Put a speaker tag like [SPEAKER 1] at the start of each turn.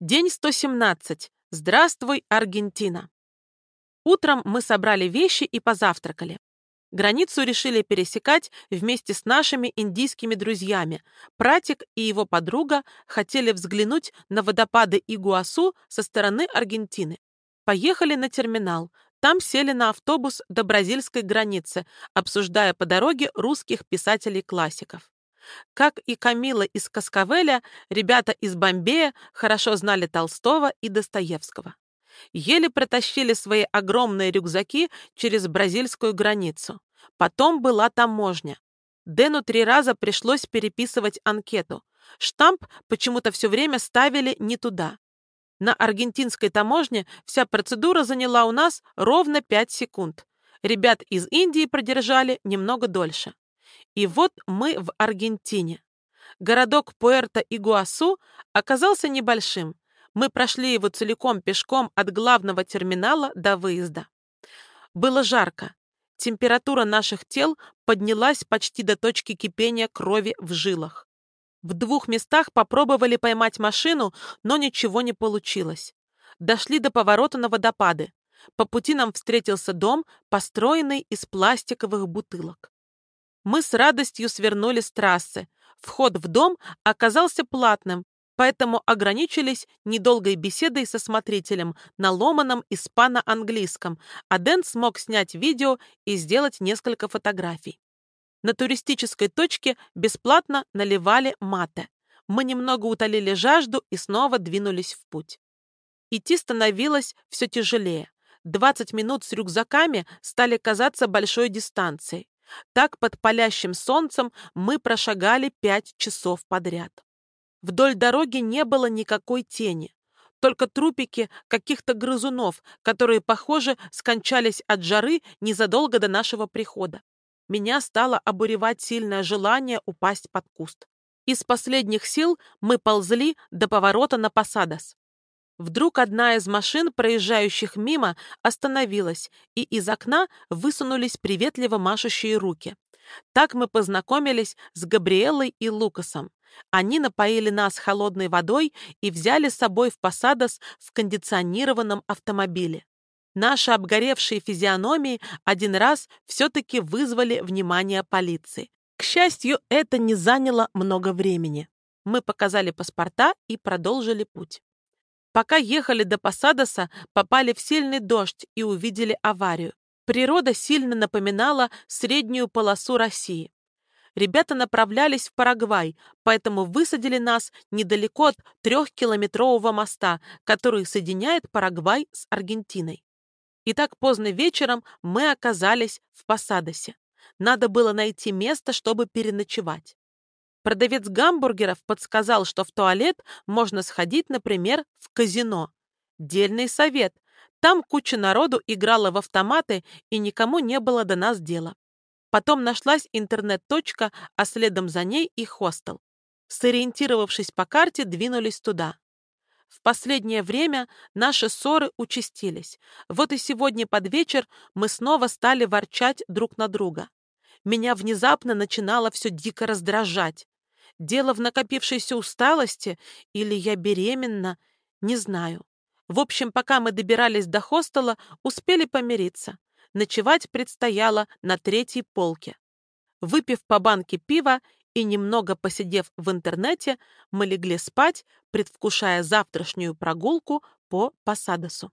[SPEAKER 1] День 117. Здравствуй, Аргентина. Утром мы собрали вещи и позавтракали. Границу решили пересекать вместе с нашими индийскими друзьями. Пратик и его подруга хотели взглянуть на водопады Игуасу со стороны Аргентины. Поехали на терминал. Там сели на автобус до бразильской границы, обсуждая по дороге русских писателей-классиков. Как и Камила из Каскавеля, ребята из Бомбея хорошо знали Толстого и Достоевского. Еле протащили свои огромные рюкзаки через бразильскую границу. Потом была таможня. Дэну три раза пришлось переписывать анкету. Штамп почему-то все время ставили не туда. На аргентинской таможне вся процедура заняла у нас ровно 5 секунд. Ребят из Индии продержали немного дольше. И вот мы в Аргентине. Городок Пуэрто-Игуасу оказался небольшим. Мы прошли его целиком пешком от главного терминала до выезда. Было жарко. Температура наших тел поднялась почти до точки кипения крови в жилах. В двух местах попробовали поймать машину, но ничего не получилось. Дошли до поворота на водопады. По пути нам встретился дом, построенный из пластиковых бутылок. Мы с радостью свернули с трассы. Вход в дом оказался платным, поэтому ограничились недолгой беседой со смотрителем на ломаном испано-английском, а Дэн смог снять видео и сделать несколько фотографий. На туристической точке бесплатно наливали мате. Мы немного утолили жажду и снова двинулись в путь. Идти становилось все тяжелее. 20 минут с рюкзаками стали казаться большой дистанцией. Так под палящим солнцем мы прошагали пять часов подряд. Вдоль дороги не было никакой тени, только трупики каких-то грызунов, которые, похоже, скончались от жары незадолго до нашего прихода. Меня стало обуревать сильное желание упасть под куст. Из последних сил мы ползли до поворота на Посадос. Вдруг одна из машин, проезжающих мимо, остановилась, и из окна высунулись приветливо машущие руки. Так мы познакомились с Габриэлой и Лукасом. Они напоили нас холодной водой и взяли с собой в Посадос в кондиционированном автомобиле. Наши обгоревшие физиономии один раз все-таки вызвали внимание полиции. К счастью, это не заняло много времени. Мы показали паспорта и продолжили путь. Пока ехали до Посадоса, попали в сильный дождь и увидели аварию. Природа сильно напоминала среднюю полосу России. Ребята направлялись в Парагвай, поэтому высадили нас недалеко от трехкилометрового моста, который соединяет Парагвай с Аргентиной. И так поздно вечером мы оказались в Посадосе. Надо было найти место, чтобы переночевать. Продавец гамбургеров подсказал, что в туалет можно сходить, например, в казино. Дельный совет. Там куча народу играла в автоматы, и никому не было до нас дела. Потом нашлась интернет-точка, а следом за ней и хостел. Сориентировавшись по карте, двинулись туда. В последнее время наши ссоры участились. Вот и сегодня под вечер мы снова стали ворчать друг на друга. Меня внезапно начинало все дико раздражать. Дело в накопившейся усталости или я беременна, не знаю. В общем, пока мы добирались до хостела, успели помириться. Ночевать предстояло на третьей полке. Выпив по банке пива и немного посидев в интернете, мы легли спать, предвкушая завтрашнюю прогулку по Посадосу.